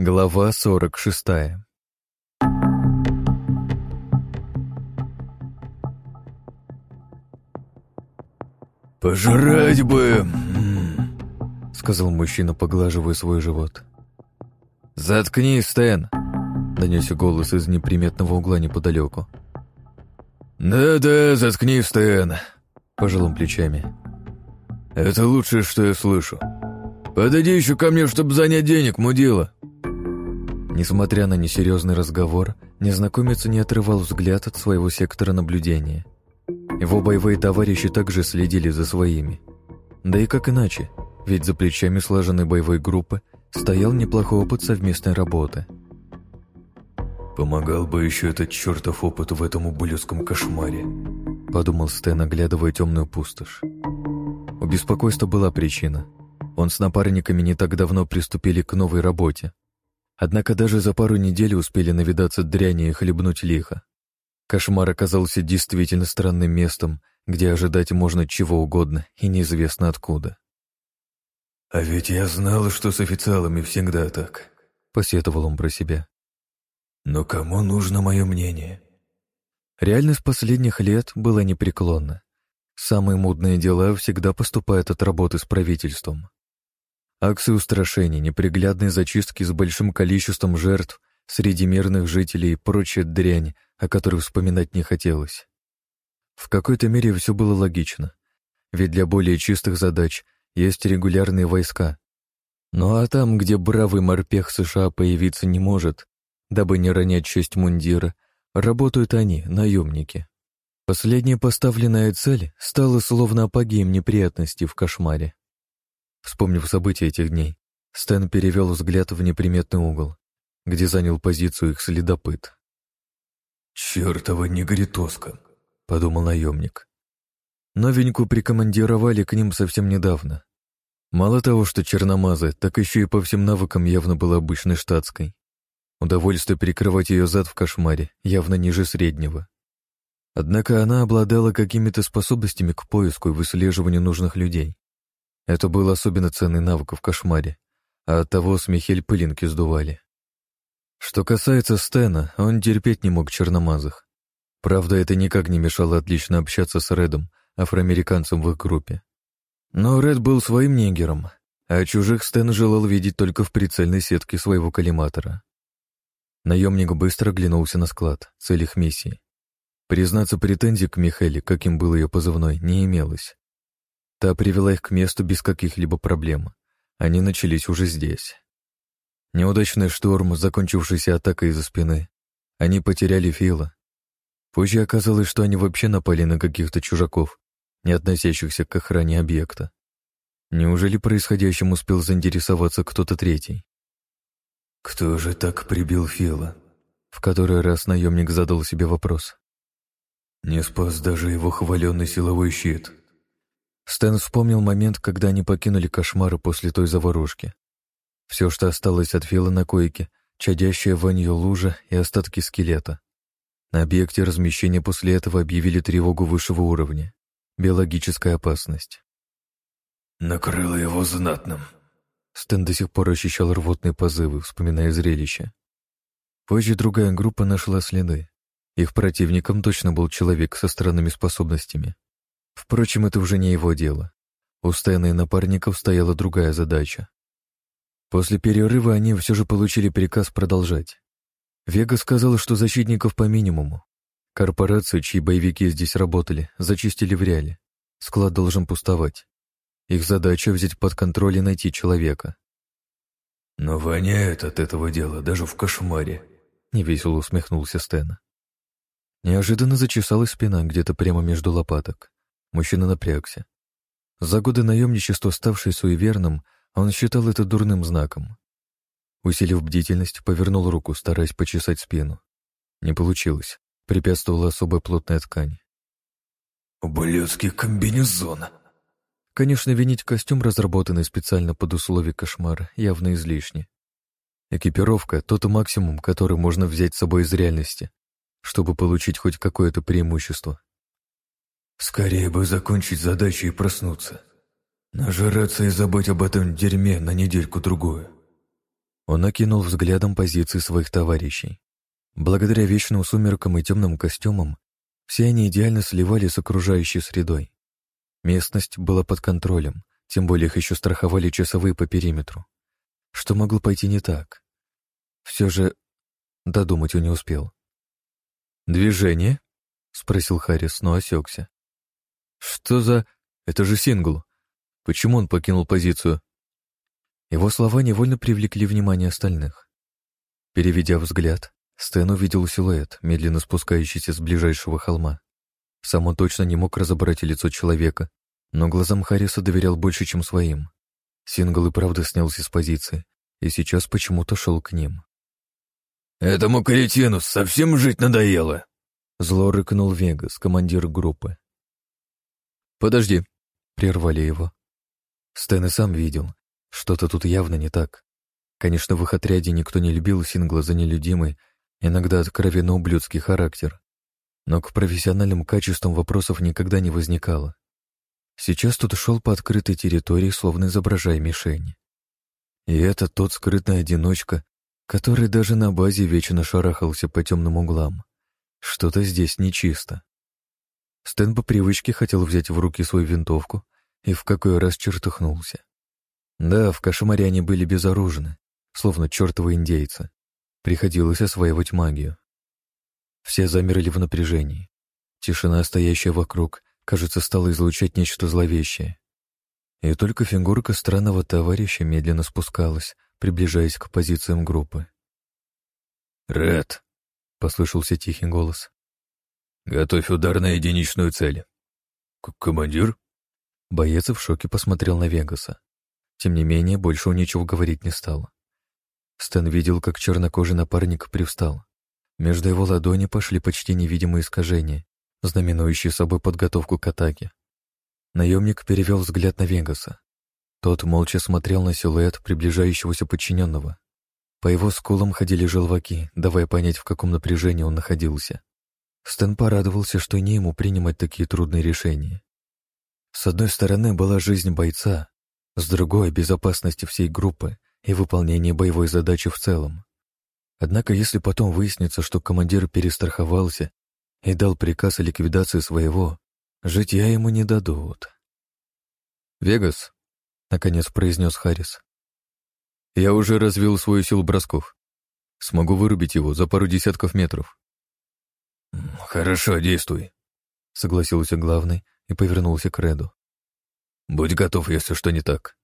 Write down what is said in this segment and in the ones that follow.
Глава 46 «Пожрать бы!» — сказал мужчина, поглаживая свой живот. «Заткнись, Стэн!» — донесся голос из неприметного угла неподалеку. «Да-да, заткнись, Стэн!» — пожал он плечами. «Это лучшее, что я слышу. Подойди еще ко мне, чтобы занять денег, мудила!» Несмотря на несерьезный разговор, незнакомец не отрывал взгляд от своего сектора наблюдения. Его боевые товарищи также следили за своими. Да и как иначе, ведь за плечами слаженной боевой группы стоял неплохой опыт совместной работы. «Помогал бы еще этот чертов опыт в этом ублюдском кошмаре», — подумал Стэн, оглядывая темную пустошь. У беспокойства была причина. Он с напарниками не так давно приступили к новой работе, Однако даже за пару недель успели навидаться дряни и хлебнуть лихо. Кошмар оказался действительно странным местом, где ожидать можно чего угодно и неизвестно откуда. «А ведь я знал, что с официалами всегда так», — посетовал он про себя. «Но кому нужно мое мнение?» Реальность последних лет была непреклонна. Самые мудные дела всегда поступают от работы с правительством. Акции устрашений, неприглядные зачистки с большим количеством жертв среди мирных жителей и прочая дрянь, о которой вспоминать не хотелось. В какой-то мере все было логично, ведь для более чистых задач есть регулярные войска. Ну а там, где бравый морпех США появиться не может, дабы не ронять честь мундира, работают они, наемники. Последняя поставленная цель стала словно апогеем неприятностей в кошмаре. Вспомнив события этих дней, Стэн перевел взгляд в неприметный угол, где занял позицию их следопыт. «Чёртова негритоска», — подумал наемник. Новенькую прикомандировали к ним совсем недавно. Мало того, что черномаза, так еще и по всем навыкам явно была обычной штатской. Удовольствие перекрывать ее зад в кошмаре явно ниже среднего. Однако она обладала какими-то способностями к поиску и выслеживанию нужных людей. Это был особенно ценный навык в кошмаре, а от того с Михель пылинки сдували. Что касается Стена, он терпеть не мог черномазых. Правда, это никак не мешало отлично общаться с Редом, афроамериканцем в их группе. Но Ред был своим негером, а чужих Стэн желал видеть только в прицельной сетке своего коллиматора. Наемник быстро оглянулся на склад, цель их миссии. Признаться, претензий к Михеле, каким был ее позывной, не имелось. Та привела их к месту без каких-либо проблем. Они начались уже здесь. Неудачный шторм, закончившийся атакой из-за спины. Они потеряли Фила. Позже оказалось, что они вообще напали на каких-то чужаков, не относящихся к охране объекта. Неужели происходящим успел заинтересоваться кто-то третий? «Кто же так прибил Фила?» В который раз наемник задал себе вопрос. «Не спас даже его хваленный силовой щит». Стэн вспомнил момент, когда они покинули кошмары после той заварушки. Все, что осталось от Фила на койке, чадящая вонью лужа и остатки скелета. На объекте размещения после этого объявили тревогу высшего уровня. Биологическая опасность. Накрыло его знатным. Стэн до сих пор ощущал рвотные позывы, вспоминая зрелище. Позже другая группа нашла следы. Их противником точно был человек со странными способностями. Впрочем, это уже не его дело. У Стэна и напарников стояла другая задача. После перерыва они все же получили приказ продолжать. Вега сказала, что защитников по минимуму. Корпорацию, чьи боевики здесь работали, зачистили в реале. Склад должен пустовать. Их задача — взять под контроль и найти человека. «Но воняет от этого дела даже в кошмаре», — невесело усмехнулся Стэн. Неожиданно зачесалась спина где-то прямо между лопаток. Мужчина напрягся. За годы наемничества, ставший суеверным, он считал это дурным знаком. Усилив бдительность, повернул руку, стараясь почесать спину. Не получилось. Препятствовала особая плотная ткань. «Ублюдский комбинезон!» Конечно, винить костюм, разработанный специально под условия кошмара, явно излишне. Экипировка — тот максимум, который можно взять с собой из реальности, чтобы получить хоть какое-то преимущество. Скорее бы закончить задачу и проснуться. Нажраться и забыть об этом дерьме на недельку-другую. Он окинул взглядом позиции своих товарищей. Благодаря вечным сумеркам и темным костюмам все они идеально сливали с окружающей средой. Местность была под контролем, тем более их еще страховали часовые по периметру. Что могло пойти не так? Все же додумать он не успел. «Движение?» — спросил Харрис, но осекся. «Что за... Это же сингл. Почему он покинул позицию?» Его слова невольно привлекли внимание остальных. Переведя взгляд, Стэн увидел силуэт, медленно спускающийся с ближайшего холма. Сам он точно не мог разобрать лицо человека, но глазам Харриса доверял больше, чем своим. Сингл и правда снялся с позиции, и сейчас почему-то шел к ним. «Этому каретину совсем жить надоело!» Зло рыкнул Вегас, командир группы. «Подожди», — прервали его. Стэн и сам видел, что-то тут явно не так. Конечно, в их отряде никто не любил Сингла за нелюдимый, иногда откровенно ублюдский характер, но к профессиональным качествам вопросов никогда не возникало. Сейчас тут шел по открытой территории, словно изображая мишень. И это тот скрытный одиночка, который даже на базе вечно шарахался по темным углам. Что-то здесь нечисто. Стэн по привычке хотел взять в руки свою винтовку и в какой раз чертыхнулся. Да, в кошмаре они были безоружны, словно чертовы индейцы. Приходилось осваивать магию. Все замерли в напряжении. Тишина, стоящая вокруг, кажется, стала излучать нечто зловещее. И только фигурка странного товарища медленно спускалась, приближаясь к позициям группы. «Ред!» — послышался тихий голос. «Готовь удар на единичную цель». К «Командир?» Боец в шоке посмотрел на Вегаса. Тем не менее, больше он ничего говорить не стал. Стэн видел, как чернокожий напарник привстал. Между его ладони пошли почти невидимые искажения, знаменующие собой подготовку к атаке. Наемник перевел взгляд на Вегаса. Тот молча смотрел на силуэт приближающегося подчиненного. По его скулам ходили желваки, давая понять, в каком напряжении он находился. Стэн порадовался, что не ему принимать такие трудные решения. С одной стороны была жизнь бойца, с другой — безопасность всей группы и выполнение боевой задачи в целом. Однако, если потом выяснится, что командир перестраховался и дал приказ о ликвидации своего, житья ему не дадут. «Вегас», — наконец произнес Харрис, — «я уже развил свою силу бросков. Смогу вырубить его за пару десятков метров». «Хорошо, действуй», — согласился главный и повернулся к Реду. «Будь готов, если что не так».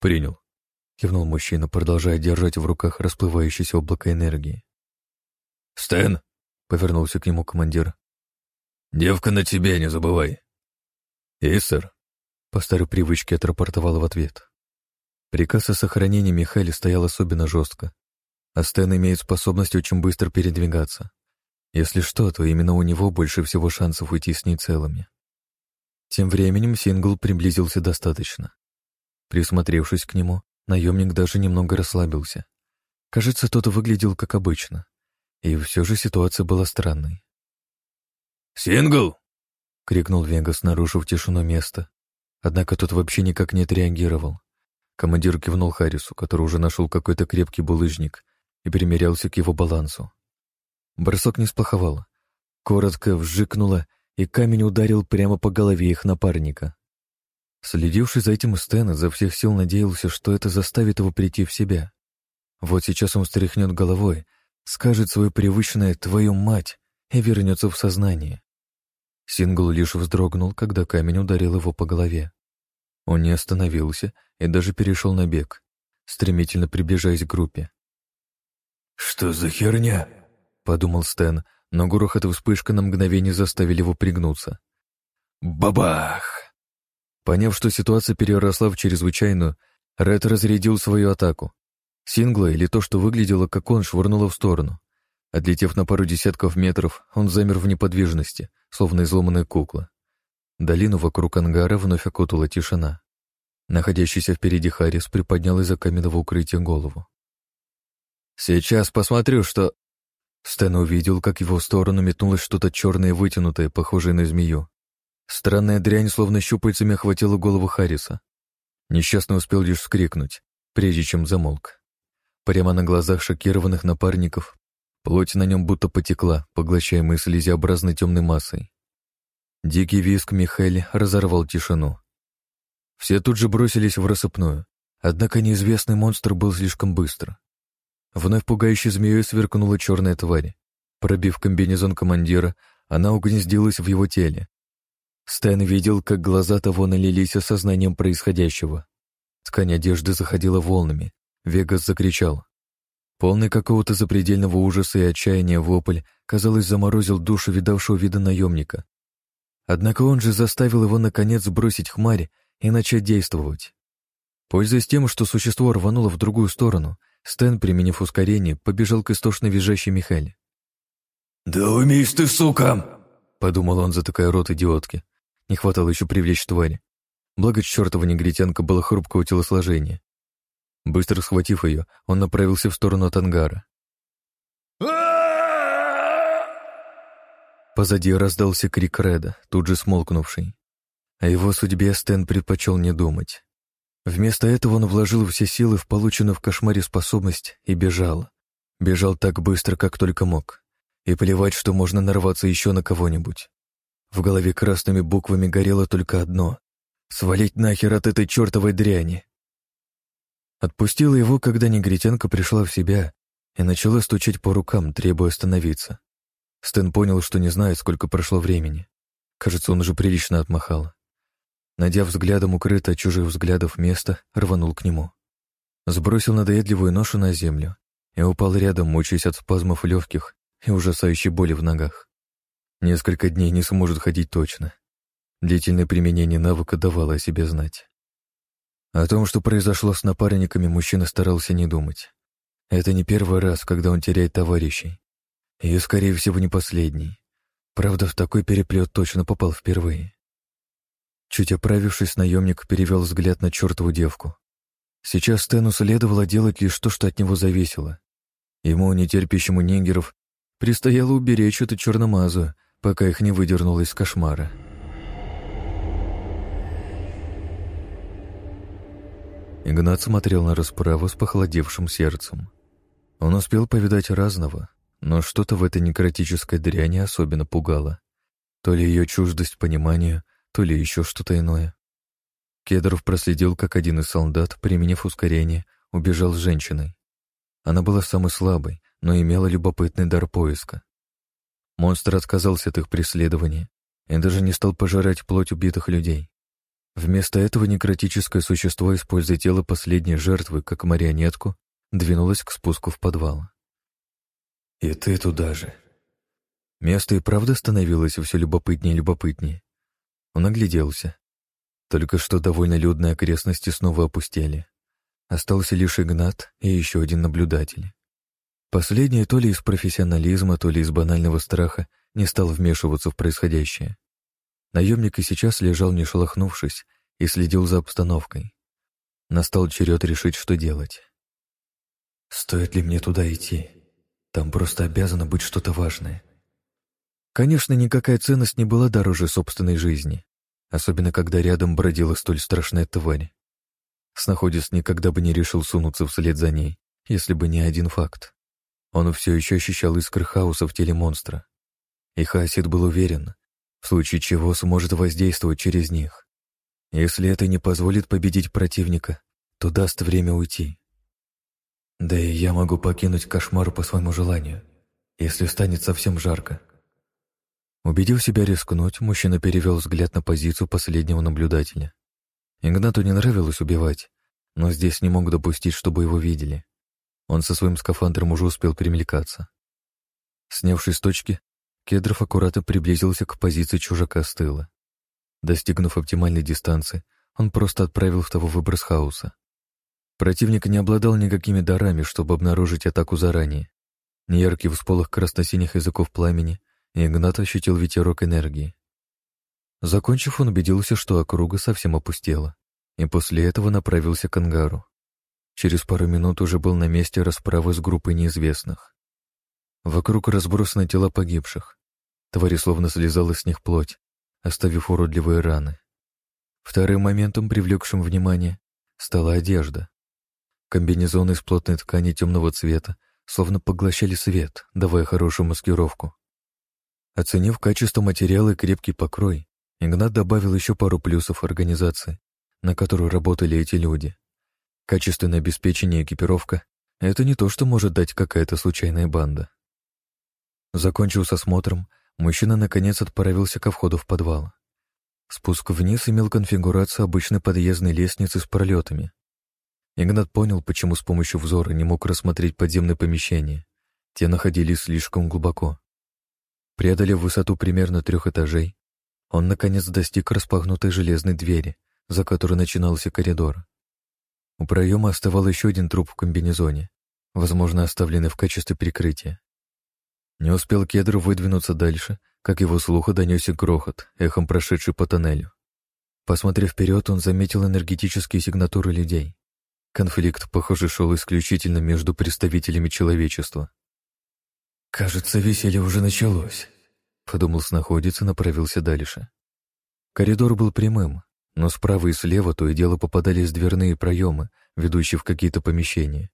«Принял», — кивнул мужчина, продолжая держать в руках расплывающееся облако энергии. «Стэн!» — повернулся к нему командир. «Девка на тебе, не забывай». «И, сэр», — по старой привычке отрапортовал в ответ. Приказ о сохранении Михаила стоял особенно жестко, а Стэн имеет способность очень быстро передвигаться. Если что, то именно у него больше всего шансов уйти с ней целыми. Тем временем Сингл приблизился достаточно. Присмотревшись к нему, наемник даже немного расслабился. Кажется, тот выглядел как обычно. И все же ситуация была странной. «Сингл!» — крикнул Вегас, нарушив тишину места. Однако тот вообще никак не отреагировал. Командир кивнул Харрису, который уже нашел какой-то крепкий булыжник и примерялся к его балансу. Бросок не сплоховал. Коротко вжикнуло, и камень ударил прямо по голове их напарника. Следивший за этим Стэн изо всех сил надеялся, что это заставит его прийти в себя. Вот сейчас он встряхнет головой, скажет свое привычное «твою мать» и вернется в сознание. Сингл лишь вздрогнул, когда камень ударил его по голове. Он не остановился и даже перешел на бег, стремительно приближаясь к группе. «Что за херня?» Подумал Стэн, но грохот и вспышка на мгновение заставили его пригнуться. Бабах! Поняв, что ситуация переросла в чрезвычайную, Ред разрядил свою атаку. Сингла, или то, что выглядело как он, швырнуло в сторону. Отлетев на пару десятков метров, он замер в неподвижности, словно изломанная кукла. Долину вокруг ангара вновь окутала тишина. Находящийся впереди Харрис приподнял из-за каменного укрытия голову. «Сейчас посмотрю, что...» Стэн увидел, как его в сторону метнулось что-то черное вытянутое, похожее на змею. Странная дрянь, словно щупальцами охватила голову Харриса. Несчастный успел лишь вскрикнуть, прежде чем замолк. Прямо на глазах шокированных напарников плоть на нем будто потекла, поглощаемой слезеобразной темной массой. Дикий виск Михаэля разорвал тишину. Все тут же бросились в рассыпную, однако неизвестный монстр был слишком быстро. Вновь пугающей змеей сверкнула черная тварь. Пробив комбинезон командира, она угнездилась в его теле. Стэн видел, как глаза того налились осознанием происходящего. Ткань одежды заходила волнами. Вегас закричал. Полный какого-то запредельного ужаса и отчаяния вопль, казалось, заморозил душу видавшего вида наемника. Однако он же заставил его, наконец, бросить хмарь и начать действовать. Пользуясь тем, что существо рвануло в другую сторону, Стэн, применив ускорение, побежал к истошно визжащей Михайле. «Да умеешь ты, сука!» — подумал он, затыкая рот идиотки. Не хватало еще привлечь твари. Благо чертова негритянка была хрупкого телосложения. Быстро схватив ее, он направился в сторону от ангара. Позади раздался крик Реда, тут же смолкнувший. О его судьбе Стэн предпочел не думать. Вместо этого он вложил все силы в полученную в кошмаре способность и бежал. Бежал так быстро, как только мог. И плевать, что можно нарваться еще на кого-нибудь. В голове красными буквами горело только одно — свалить нахер от этой чертовой дряни. Отпустила его, когда негритянка пришла в себя и начала стучать по рукам, требуя остановиться. Стэн понял, что не знает, сколько прошло времени. Кажется, он уже прилично отмахал. Найдя взглядом укрыто от чужих взглядов место, рванул к нему. Сбросил надоедливую ношу на землю и упал рядом, мучаясь от спазмов легких и ужасающей боли в ногах. Несколько дней не сможет ходить точно. Длительное применение навыка давало о себе знать. О том, что произошло с напарниками, мужчина старался не думать. Это не первый раз, когда он теряет товарищей. И, скорее всего, не последний. Правда, в такой переплет точно попал впервые. Чуть оправившись, наемник перевел взгляд на чертову девку. Сейчас Стэну следовало делать лишь то, что от него зависело. Ему, нетерпящему негеров, предстояло уберечь эту черномазу, пока их не выдернуло из кошмара. Игнат смотрел на расправу с похолодевшим сердцем. Он успел повидать разного, но что-то в этой некротической дряни особенно пугало. То ли ее чуждость понимания, то ли еще что-то иное. Кедров проследил, как один из солдат, применив ускорение, убежал с женщиной. Она была самой слабой, но имела любопытный дар поиска. Монстр отказался от их преследования и даже не стал пожирать плоть убитых людей. Вместо этого некротическое существо, используя тело последней жертвы как марионетку, двинулось к спуску в подвал. «И ты туда же». Место и правда становилось все любопытнее и любопытнее. Он огляделся. Только что довольно людные окрестности снова опустели. Остался лишь Игнат и еще один наблюдатель. Последний то ли из профессионализма, то ли из банального страха не стал вмешиваться в происходящее. Наемник и сейчас лежал не шелохнувшись и следил за обстановкой. Настал черед решить, что делать. «Стоит ли мне туда идти? Там просто обязано быть что-то важное». Конечно, никакая ценность не была дороже собственной жизни, особенно когда рядом бродила столь страшная тварь. Снаходец никогда бы не решил сунуться вслед за ней, если бы не один факт. Он все еще ощущал искры хаоса в теле монстра. И Хасид был уверен, в случае чего сможет воздействовать через них. Если это не позволит победить противника, то даст время уйти. Да и я могу покинуть кошмар по своему желанию, если станет совсем жарко. Убедив себя рискнуть, мужчина перевел взгляд на позицию последнего наблюдателя. Игнату не нравилось убивать, но здесь не мог допустить, чтобы его видели. Он со своим скафандром уже успел перемелькаться. Снявшись с точки, Кедров аккуратно приблизился к позиции чужака с тыла. Достигнув оптимальной дистанции, он просто отправил в того выброс хаоса. Противник не обладал никакими дарами, чтобы обнаружить атаку заранее. Неяркий всполох красно-синих языков пламени, Игнат ощутил ветерок энергии. Закончив, он убедился, что округа совсем опустела, и после этого направился к ангару. Через пару минут уже был на месте расправы с группой неизвестных. Вокруг разбросаны тела погибших. Твари словно слезала с них плоть, оставив уродливые раны. Вторым моментом, привлекшим внимание, стала одежда. Комбинезоны из плотной ткани темного цвета словно поглощали свет, давая хорошую маскировку. Оценив качество материала и крепкий покрой, Игнат добавил еще пару плюсов организации, на которую работали эти люди. Качественное обеспечение и экипировка — это не то, что может дать какая-то случайная банда. Закончив с осмотром, мужчина наконец отправился ко входу в подвал. Спуск вниз имел конфигурацию обычной подъездной лестницы с пролетами. Игнат понял, почему с помощью взора не мог рассмотреть подземные помещения. Те находились слишком глубоко. Преодолев высоту примерно трех этажей, он, наконец, достиг распахнутой железной двери, за которой начинался коридор. У проема оставал еще один труп в комбинезоне, возможно, оставленный в качестве прикрытия. Не успел Кедр выдвинуться дальше, как его слуха донесся грохот, эхом прошедший по тоннелю. Посмотрев вперед, он заметил энергетические сигнатуры людей. Конфликт, похоже, шел исключительно между представителями человечества. «Кажется, веселье уже началось», Подумал снаходец и направился дальше. Коридор был прямым, но справа и слева то и дело попадались дверные проемы, ведущие в какие-то помещения.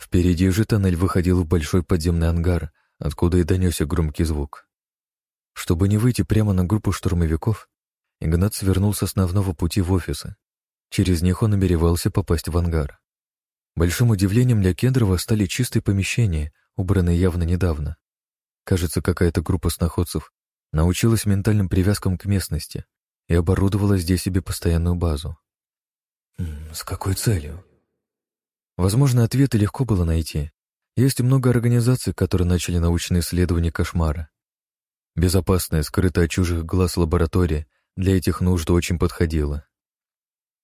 Впереди же тоннель выходил в большой подземный ангар, откуда и донесся громкий звук. Чтобы не выйти прямо на группу штурмовиков, Игнат свернул с основного пути в офисы. Через них он намеревался попасть в ангар. Большим удивлением для Кендрова стали чистые помещения, убранные явно недавно. Кажется, какая-то группа сноходцев научилась ментальным привязкам к местности и оборудовала здесь себе постоянную базу. С какой целью? Возможно, ответы легко было найти. Есть много организаций, которые начали научные исследования кошмара. Безопасная, скрытая от чужих глаз лаборатория для этих нужд очень подходила.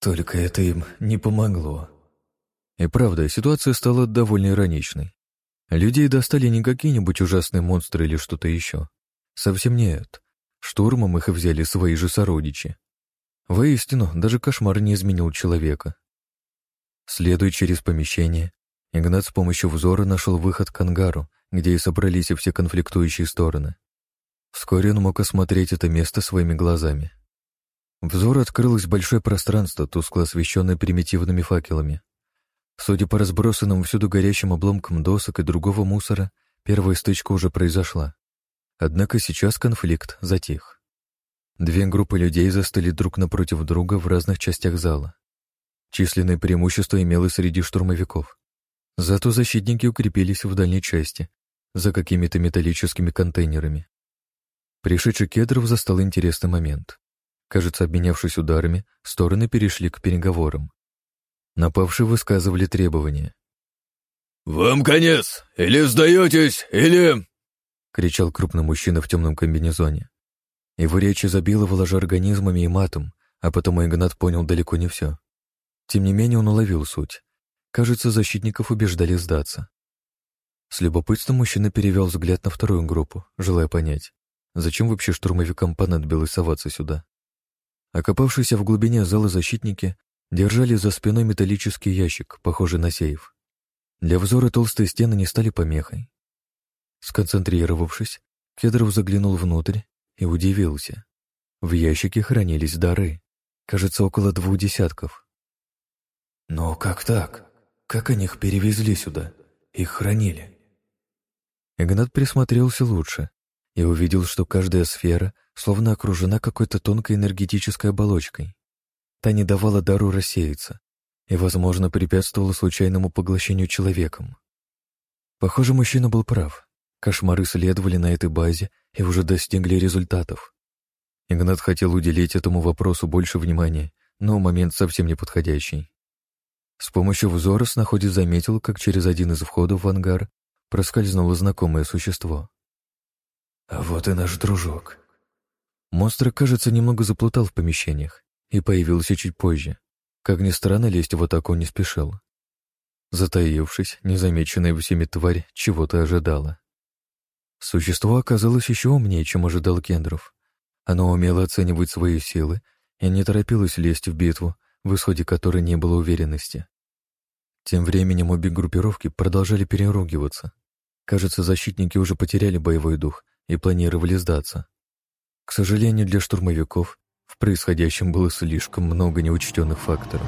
Только это им не помогло. И правда, ситуация стала довольно ироничной. Людей достали не какие-нибудь ужасные монстры или что-то еще. Совсем нет. Штурмом их взяли свои же сородичи. Воистину, даже кошмар не изменил человека. Следуя через помещение, Игнат с помощью взора нашел выход к ангару, где и собрались все конфликтующие стороны. Вскоре он мог осмотреть это место своими глазами. Взор открылось большое пространство, тускло освещенное примитивными факелами. Судя по разбросанным всюду горящим обломкам досок и другого мусора, первая стычка уже произошла. Однако сейчас конфликт затих. Две группы людей застыли друг напротив друга в разных частях зала. Численное преимущество имело среди штурмовиков. Зато защитники укрепились в дальней части, за какими-то металлическими контейнерами. Пришедший Кедров застал интересный момент. Кажется, обменявшись ударами, стороны перешли к переговорам. Напавшие высказывали требования. «Вам конец! Или сдаетесь, или...» — кричал крупный мужчина в темном комбинезоне. Его речь изобиловала же организмами и матом, а потому Игнат понял далеко не все. Тем не менее он уловил суть. Кажется, защитников убеждали сдаться. С любопытством мужчина перевел взгляд на вторую группу, желая понять, зачем вообще штурмовикам понадобилось соваться сюда. Окопавшиеся в глубине зала защитники держали за спиной металлический ящик, похожий на сейф. Для взора толстые стены не стали помехой. Сконцентрировавшись, Кедров заглянул внутрь и удивился. В ящике хранились дары, кажется, около двух десятков. Но как так? Как они их перевезли сюда? Их хранили? Игнат присмотрелся лучше и увидел, что каждая сфера словно окружена какой-то тонкой энергетической оболочкой. Та не давала дару рассеяться и, возможно, препятствовала случайному поглощению человеком. Похоже, мужчина был прав. Кошмары следовали на этой базе и уже достигли результатов. Игнат хотел уделить этому вопросу больше внимания, но момент совсем не подходящий. С помощью взора снаходец заметил, как через один из входов в ангар проскользнуло знакомое существо. «А вот и наш дружок». Монстр, кажется, немного заплутал в помещениях и появился чуть позже. Как ни странно, лезть в атаку не спешил. Затаившись, незамеченная всеми тварь чего-то ожидала. Существо оказалось еще умнее, чем ожидал Кендров. Оно умело оценивать свои силы и не торопилось лезть в битву, в исходе которой не было уверенности. Тем временем обе группировки продолжали переругиваться. Кажется, защитники уже потеряли боевой дух и планировали сдаться. К сожалению, для штурмовиков в происходящем было слишком много неучтенных факторов.